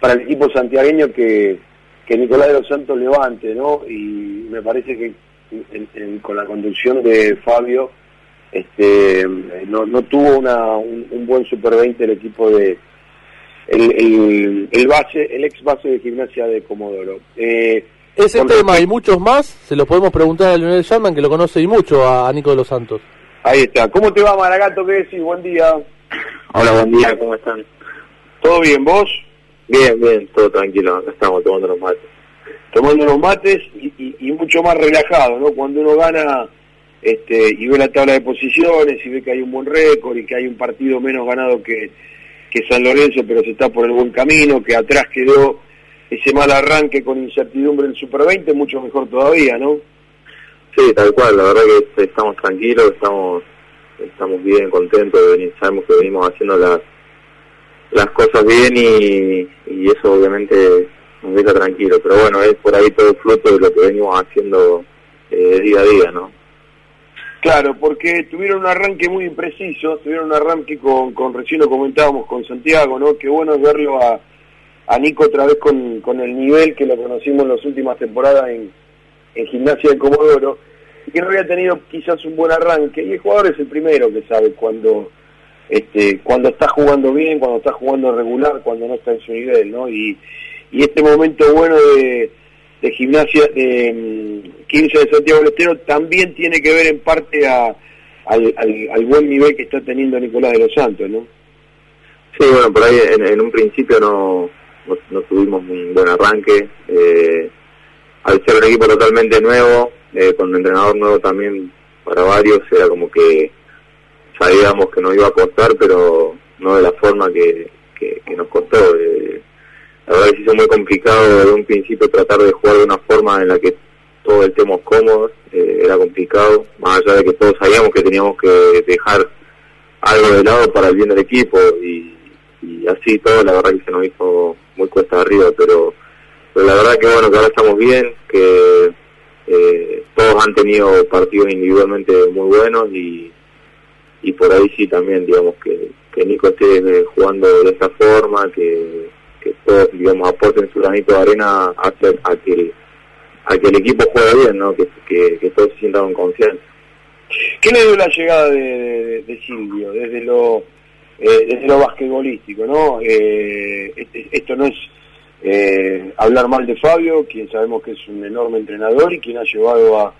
para el equipo santiagueño que, que Nicolás de los Santos levante, ¿no? Y me parece que con la conducción de Fabio este no, no tuvo una, un, buen Super 20 el equipo de el, el, base, el ex base de gimnasia de Comodoro. Eh, Ese tema y muchos más se los podemos preguntar a Leonel Sherman, que lo conoce y mucho a, Nico de los Santos. Ahí está. ¿Cómo te va, Maragato? ¿Qué decís? Buen día. Hola, buen día. ¿Cómo están? ¿Todo bien? ¿Vos? Bien, bien. Todo tranquilo. Estamos tomando los mates. Tomando los mates y, y mucho más relajado, ¿no? Cuando uno gana este, y ve la tabla de posiciones y ve que hay un buen récord y que hay un partido menos ganado que, que San Lorenzo, pero se está por el buen camino, que atrás quedó ese mal arranque con incertidumbre en Super 20, mucho mejor todavía, ¿no? Sí, tal cual, la verdad que estamos tranquilos, estamos estamos bien contentos, sabemos que venimos haciendo las las cosas bien y, y eso obviamente nos deja tranquilos, pero bueno, es por ahí todo el fruto de lo que venimos haciendo eh, día a día, ¿no? Claro, porque tuvieron un arranque muy impreciso, tuvieron un arranque con, con recién lo comentábamos con Santiago, ¿no? Qué bueno verlo a, a Nico otra vez con, con el nivel que lo conocimos en las últimas temporadas en, en Gimnasia de Comodoro, y que no había tenido quizás un buen arranque, y el jugador es el primero que sabe cuando, este, cuando está jugando bien, cuando está jugando regular, cuando no está en su nivel, ¿no? Y, este momento bueno de gimnasia de 15 de Santiago del Estero también tiene que ver en parte a, al, buen nivel que está teniendo Nicolás de los Santos, ¿no? Sí, bueno, por ahí en, un principio no, no, tuvimos un buen arranque. Eh, al ser un equipo totalmente nuevo, eh, con un entrenador nuevo también para varios, era como que sabíamos que nos iba a costar, pero no de la forma que, que, nos costó. Eh, la verdad que se hizo muy complicado desde un principio tratar de jugar de una forma en la que todos estemos cómodos, eh, era complicado, más allá de que todos sabíamos que teníamos que dejar algo de lado para el bien del equipo y, así todo, la verdad que se nos hizo muy cuesta arriba, pero, pero la verdad que bueno, que ahora estamos bien, que eh, todos han tenido partidos individualmente muy buenos y, y por ahí sí también, digamos, que, que Nico esté jugando de esa forma, que que todos, digamos, aporten su granito de arena a, a, que, a que el equipo juegue bien, ¿no? Que, que, todos se sientan con confianza. ¿Qué le dio la llegada de, de, Silvio desde lo eh, desde lo basquetbolístico, no? Eh, esto no es eh, hablar mal de Fabio, quien sabemos que es un enorme entrenador y quien ha llevado a,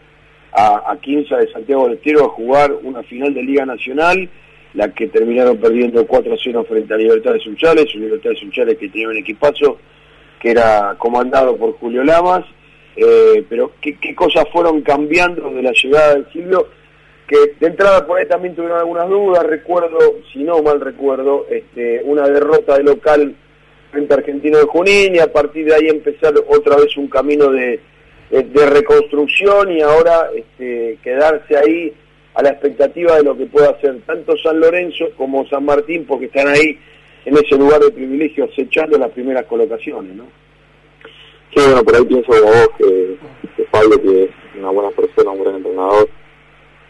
a, a de Santiago del Estero a jugar una final de Liga Nacional la que terminaron perdiendo 4-0 frente a Libertad de Sunchales, un Libertad de Sunchales que tenía un equipazo que era comandado por Julio Lamas, eh, pero ¿qué, cosas fueron cambiando de la llegada del Silvio, que de entrada por ahí también tuvieron algunas dudas, recuerdo, si no mal recuerdo, este, una derrota de local frente a Argentino de Junín y a partir de ahí empezar otra vez un camino de, de, reconstrucción y ahora este, quedarse ahí a la expectativa de lo que pueda hacer tanto San Lorenzo como San Martín, porque están ahí en ese lugar de privilegio acechando las primeras colocaciones, ¿no? Sí, bueno, por ahí pienso como vos que, que Pablo, que es una buena persona, un buen entrenador,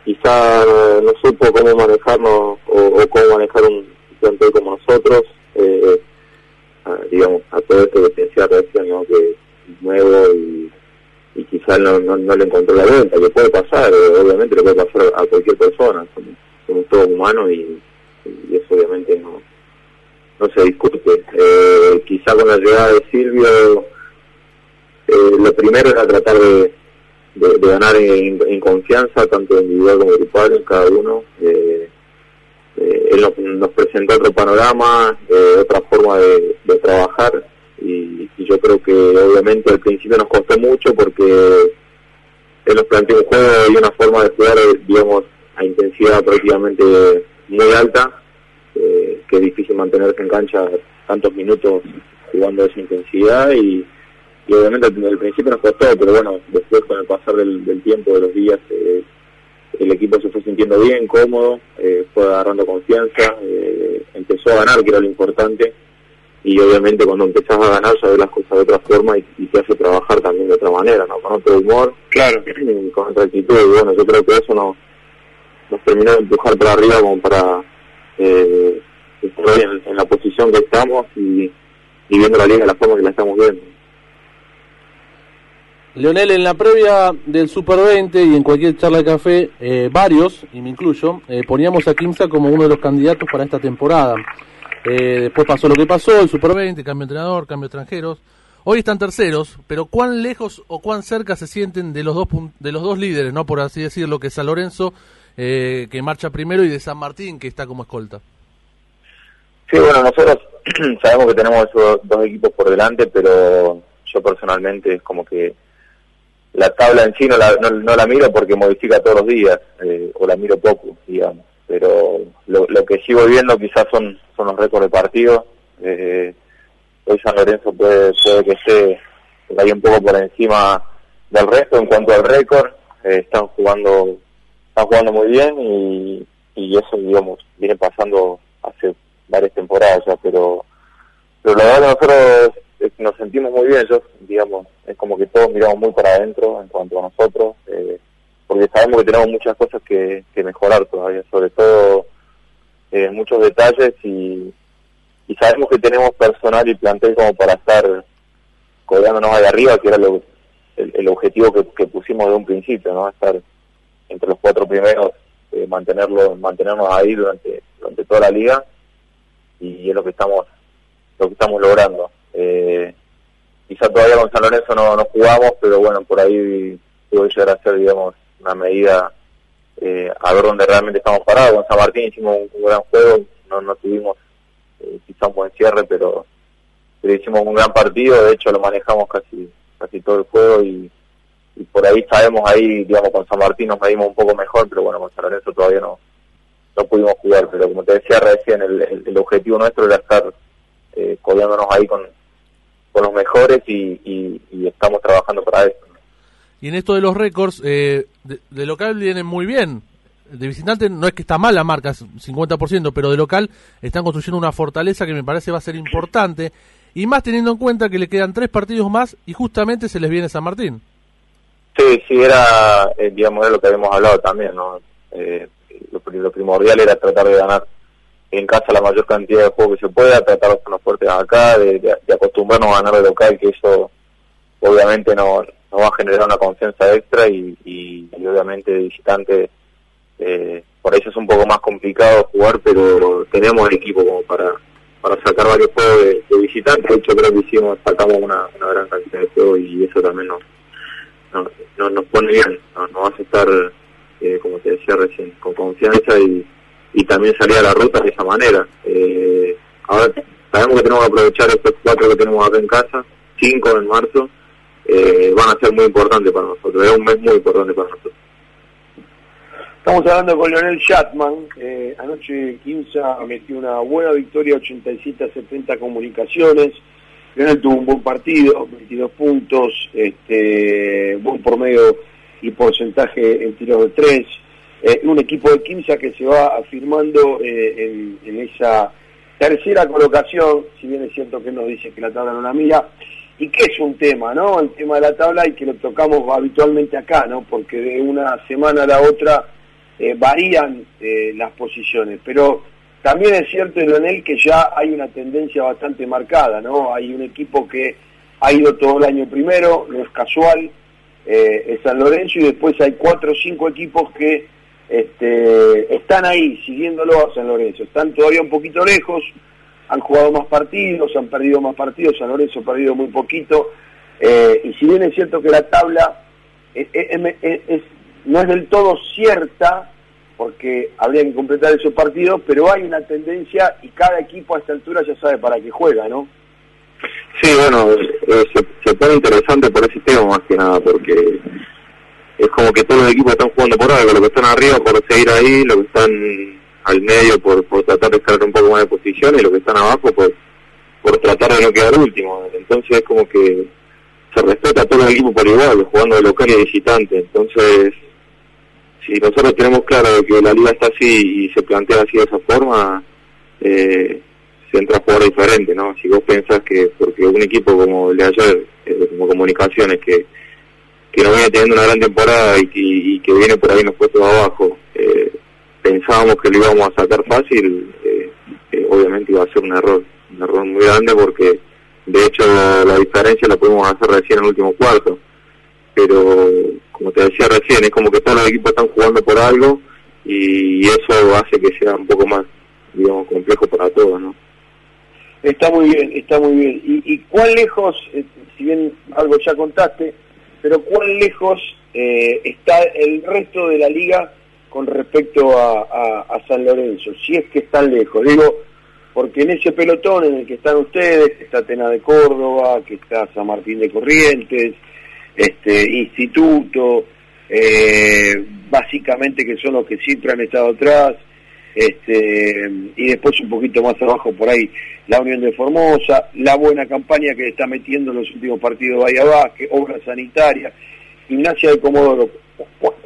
quizá no, supo cómo manejarnos o, cómo manejar un plantel como nosotros, eh, digamos, a todo esto que decía recién, ¿no? que nuevo y y quizás no, no, le encontró la venta, que puede pasar, eh, obviamente le puede pasar a cualquier persona, somos, todos humanos y, eso obviamente no, no se discute. Eh, quizá con la llegada de Silvio, eh, lo primero era tratar de, de, ganar en, confianza, tanto individual como grupal, cada uno. Eh, eh él nos, presentó otro panorama, otra forma de trabajar y, yo creo que obviamente al principio nos costó mucho porque él nos planteó un juego y una forma de jugar, digamos, a intensidad prácticamente muy alta, eh, que es difícil mantenerse en cancha tantos minutos jugando a esa intensidad y, obviamente al principio nos costó, pero bueno, después con el pasar del, tiempo, de los días, eh, el equipo se fue sintiendo bien, cómodo, eh, fue agarrando confianza, empezó a ganar, que era lo importante, y obviamente cuando empezás a ganar sabes las cosas de otra forma y, te hace trabajar también de otra manera, ¿no? Con otro humor, claro, con otra actitud y bueno, yo creo que eso nos, nos terminó de empujar para arriba como para eh, estar en, la posición que estamos y, viendo la liga de la forma que la estamos viendo. Leonel, en la previa del Super 20 y en cualquier charla de café, eh, varios, y me incluyo, eh, poníamos a Kimsa como uno de los candidatos para esta temporada. Eh, después pasó lo que pasó, el Super 20, cambio de entrenador, cambio de extranjeros. Hoy están terceros, pero cuán lejos o cuán cerca se sienten de los dos de los dos líderes, no por así decirlo, que es San Lorenzo, que marcha primero, y de San Martín, que está como escolta. Sí, bueno, nosotros sabemos que tenemos esos dos equipos por delante, pero yo personalmente es como que la tabla en sí no la, no, la miro porque modifica todos los días, eh, o la miro poco, digamos. Pero lo, que sigo viendo quizás son, son los récords de partido. Eh, hoy San Lorenzo puede, puede que esté ahí un poco por encima del resto en cuanto al récord. Eh, están jugando están jugando muy bien y, y eso, digamos, viene pasando hace varias temporadas ya, pero, pero la verdad nosotros nos sentimos muy bien, yo, digamos, es como que todos miramos muy para adentro en cuanto a nosotros, eh, porque sabemos que tenemos muchas cosas que, mejorar todavía, sobre todo eh, muchos detalles y, sabemos que tenemos personal y plantel como para estar colgándonos ahí arriba, que era el, objetivo que, pusimos de un principio, ¿no? Estar entre los cuatro primeros, eh, mantenerlo, mantenernos ahí durante, durante toda la liga y es lo que estamos lo que estamos logrando. Eh, quizá todavía con San Lorenzo no, no jugamos, pero bueno, por ahí puede llegar a ser, digamos, una medida eh, a ver dónde realmente estamos parados. Con San Martín hicimos un, gran juego, no, no tuvimos eh, quizá un buen cierre, pero, pero hicimos un gran partido, de hecho lo manejamos casi casi todo el juego y, y por ahí sabemos ahí, digamos, con San Martín nos medimos un poco mejor, pero bueno, con San Lorenzo todavía no, no pudimos jugar, pero como te decía recién, el, el, objetivo nuestro era estar eh, ahí con, con los mejores y, estamos trabajando para eso. Y en esto de los récords, eh, de, local vienen muy bien. De visitante no es que está mal la marca, 50%, pero de local están construyendo una fortaleza que me parece va a ser importante. Y más teniendo en cuenta que le quedan tres partidos más y justamente se les viene San Martín. Sí, sí, era, eh, digamos, lo que habíamos hablado también, ¿no? Eh, lo, primordial era tratar de ganar en casa la mayor cantidad de juegos que se pueda, tratar de estar fuertes acá, de, acostumbrarnos a ganar de local, que eso obviamente no, va a generar una confianza extra y, y, obviamente visitante eh, por eso es un poco más complicado jugar, pero tenemos el equipo como para para sacar varios juegos de, de visitante. De hecho, creo que hicimos, sacamos una, una gran cantidad de juegos y eso también nos, nos, nos pone bien, nos, nos hace estar eh, como te decía recién, con confianza y, y también salir a la ruta de esa manera. Eh, ahora sabemos que tenemos que aprovechar estos cuatro que tenemos acá en casa, cinco en marzo, eh, van a ser muy importantes para nosotros, es un mes muy importante para nosotros. Estamos hablando con Leonel Shatman, eh, anoche Quinza metió una buena victoria, 87 a 70 comunicaciones, Leonel tuvo un buen partido, 22 puntos, este, buen por medio y porcentaje en tiros de tres. Eh, un equipo de Quimsa que se va afirmando eh, en, esa tercera colocación, si bien es cierto que nos dice que la tabla no la mira, y que es un tema, ¿no? El tema de la tabla y que lo tocamos habitualmente acá, ¿no? Porque de una semana a la otra eh, varían las posiciones, pero también es cierto, Leonel, que ya hay una tendencia bastante marcada, ¿no? Hay un equipo que ha ido todo el año primero, no es casual, eh, San Lorenzo y después hay cuatro o cinco equipos que este, están ahí siguiéndolo a San Lorenzo. Están todavía un poquito lejos, han jugado más partidos, han perdido más partidos, San Lorenzo ha perdido muy poquito. Eh, y si bien es cierto que la tabla no es del todo cierta, porque habría que completar esos partidos, pero hay una tendencia y cada equipo a esta altura ya sabe para qué juega, ¿no? Sí, bueno, eh, se, pone interesante por ese tema más que nada, porque es como que todos los equipos están jugando por algo, los que están arriba por seguir ahí, los que están al medio por, por tratar de escalar un poco más de posición y los que están abajo por, por tratar de no quedar último. Entonces es como que se respeta a todos los equipos por igual, jugando de local y de visitante. Entonces, si nosotros tenemos claro que la liga está así y se plantea así de esa forma, eh, se entra a jugar diferente, ¿no? Si vos pensás que, porque un equipo como el de ayer, eh, como Comunicaciones, que, que no viene teniendo una gran temporada y, que viene por ahí en los puestos abajo, pensábamos que lo íbamos a sacar fácil, eh, obviamente iba a ser un error, un error muy grande porque hecho la diferencia la pudimos hacer recién en el último cuarto. Pero, como te decía recién, es como que todos los equipos están jugando por algo y eso hace que sea un poco más, digamos, complejo para todos, ¿no? Está muy bien, está muy bien. ¿Y, y cuán lejos, eh, si bien algo ya contaste, pero cuán lejos eh, está el resto de la liga con respecto a, San Lorenzo? Si es que están lejos. Digo, porque en ese pelotón en el que están ustedes, que está Tena de Córdoba, que está San Martín de Corrientes, este Instituto, eh, básicamente que son los que siempre han estado atrás, este, y después un poquito más abajo por ahí la Unión de Formosa, la buena campaña que está metiendo en los últimos partidos Bahía Vázquez, obra sanitaria, Gimnasia de Comodoro,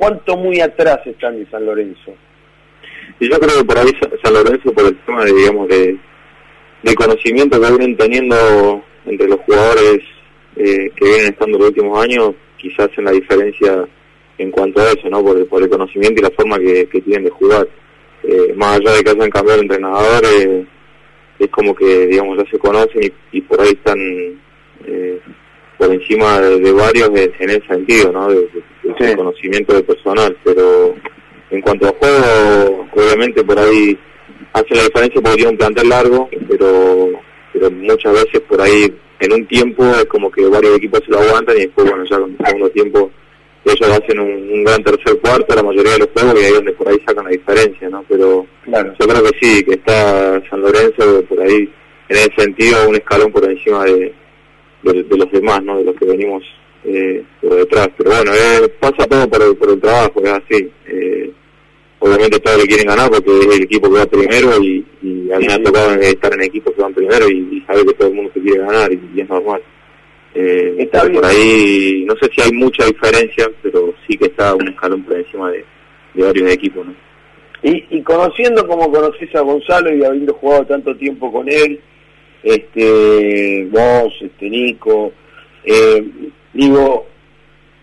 ¿cuánto muy atrás están de San Lorenzo? Y yo creo que por ahí San Lorenzo, por el tema de, digamos, de, de conocimiento que vienen teniendo entre los jugadores eh, que vienen estando los últimos años, quizás en la diferencia en cuanto a eso, ¿no? Por el, conocimiento y la forma que, que tienen de jugar. Eh, más allá de que hayan cambiado de entrenador, eh, es como que, digamos, ya se conocen y, por ahí están eh, por encima de, varios en ese sentido, ¿no? De, conocimiento de personal, pero en cuanto a juego, obviamente por ahí hace la diferencia porque tiene un plantel largo, pero, pero muchas veces por ahí en un tiempo es como que varios equipos se lo aguantan y después, bueno, ya con el segundo tiempo ellos hacen un, gran tercer cuarto la mayoría de los juegos y ahí es donde por ahí sacan la diferencia, ¿no? Pero yo creo que sí, que está San Lorenzo por ahí, en ese sentido, un escalón por encima de, de, los demás, ¿no? De los que venimos eh, por detrás. Pero bueno, eh, pasa todo por el, por el trabajo, es así. Eh, obviamente todos le quieren ganar porque es el equipo que va primero y, a mí me ha tocado estar en equipos que van primero y, y saber que todo el mundo se quiere ganar y es normal. Eh, está por ahí, no sé si hay mucha diferencia, pero sí que está un escalón por encima de, varios equipos. ¿no? Y, y conociendo como conoces a Gonzalo y habiendo jugado tanto tiempo con él, este vos, este Nico, eh, digo,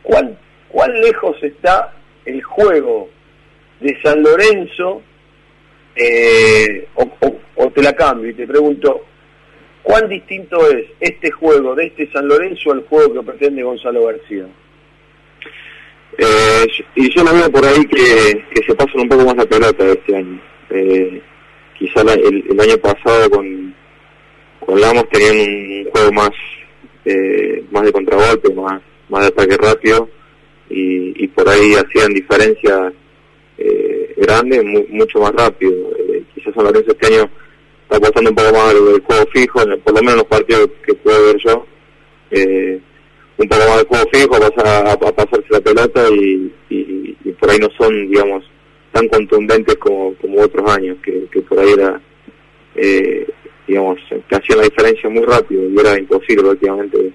¿cuán, ¿cuán lejos está el juego de San Lorenzo? Eh, o, te la cambio y te pregunto, ¿Cuán distinto es este juego de este San Lorenzo al juego que pretende Gonzalo García? Eh, y yo lo veo por ahí que, se pasan un poco más la pelota este año. Eh, quizá el, año pasado con, con Lamos tenían un juego más eh, más de contragolpe, más, más de ataque rápido y, y por ahí hacían diferencias eh, grandes, mucho más rápido. Eh, quizás San Lorenzo este año está pasando un poco más del juego fijo, por lo menos en los partidos que puedo ver yo. Eh, un poco más del juego fijo, pasa a, pasarse la pelota y, por ahí no son, digamos, tan contundentes como, como otros años, que, que por ahí era, eh, digamos, que hacían la diferencia muy rápido y era imposible prácticamente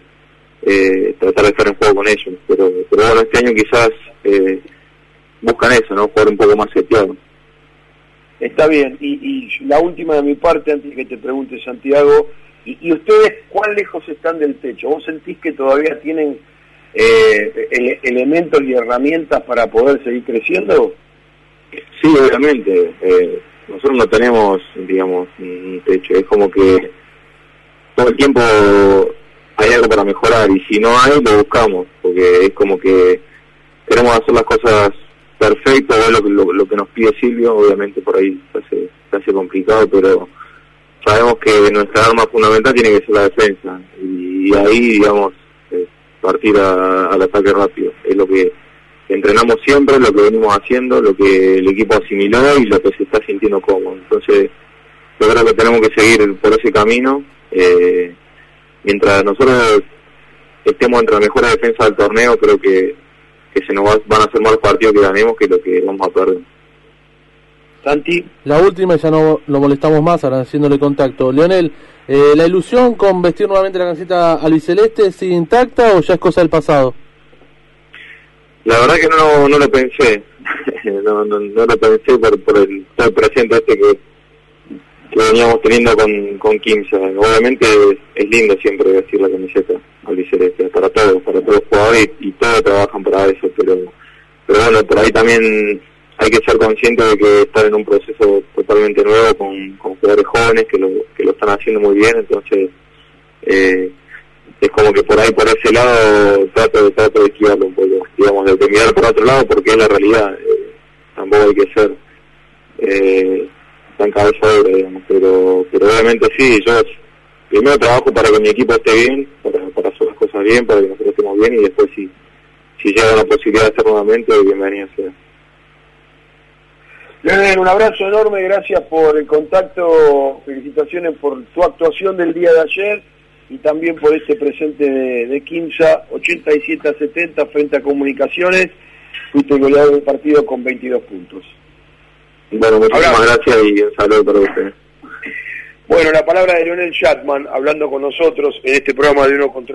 eh, tratar de estar en juego con ellos. Pero, pero bueno, este año quizás eh, buscan eso, ¿no? Jugar un poco más seteado. Está bien, y, la última de mi parte, antes que te pregunte Santiago, y, ustedes cuán lejos están del techo? ¿Vos sentís que todavía tienen eh, elementos y herramientas para poder seguir creciendo? Sí, obviamente. Eh, nosotros no tenemos, digamos, un techo. Es como que todo el tiempo hay algo para mejorar y si no hay, lo buscamos, porque es como que queremos hacer las cosas perfecto, lo, lo, lo, que nos pide Silvio, obviamente por ahí se hace, se hace complicado, pero sabemos que nuestra arma fundamental tiene que ser la defensa y, ahí, digamos, partir al ataque rápido. Es lo que entrenamos siempre, lo que venimos haciendo, lo que el equipo asimiló y lo que se está sintiendo cómodo. Entonces, yo creo que tenemos que seguir por ese camino. Eh, mientras nosotros estemos entre la mejor defensa del torneo, creo que que se nos van a hacer más partidos que ganemos que lo que vamos a perder. Santi. La última, ya no lo molestamos más, ahora haciéndole contacto. Leonel, eh, ¿la ilusión con vestir nuevamente la camiseta albiceleste sigue intacta o ya es cosa del pasado? La verdad que no, no lo pensé, no, no, no, lo pensé por, por el, el presente este que, que veníamos teniendo con, con Kimsa. Obviamente es, lindo siempre vestir la camiseta albiceleste, para todos, para todos los jugadores y, todos trabajan para eso, pero, pero bueno, por ahí también hay que ser consciente de que estar en un proceso totalmente nuevo con, con jugadores jóvenes que lo, que lo están haciendo muy bien, entonces eh, es como que por ahí, por ese lado, trato, trato de esquivarlo un poco, digamos, de mirar por otro lado, porque es la realidad, eh, tampoco hay que ser eh, tan cabezadora, digamos, pero, pero obviamente sí, yo primero trabajo para que mi equipo esté bien, para, para hacer las cosas bien, para que nosotros estemos bien y después si, si llega la posibilidad de hacer nuevamente, bienvenido sea. Leonel, un abrazo enorme, gracias por el contacto, felicitaciones por tu actuación del día de ayer y también por este presente de, de 15 87 a 70 frente a Comunicaciones, fuiste goleador del partido con 22 puntos. Bueno, muchísimas gracias y un saludo para ustedes. Bueno, la palabra de Leonel Shatman hablando con nosotros en este programa de Uno contra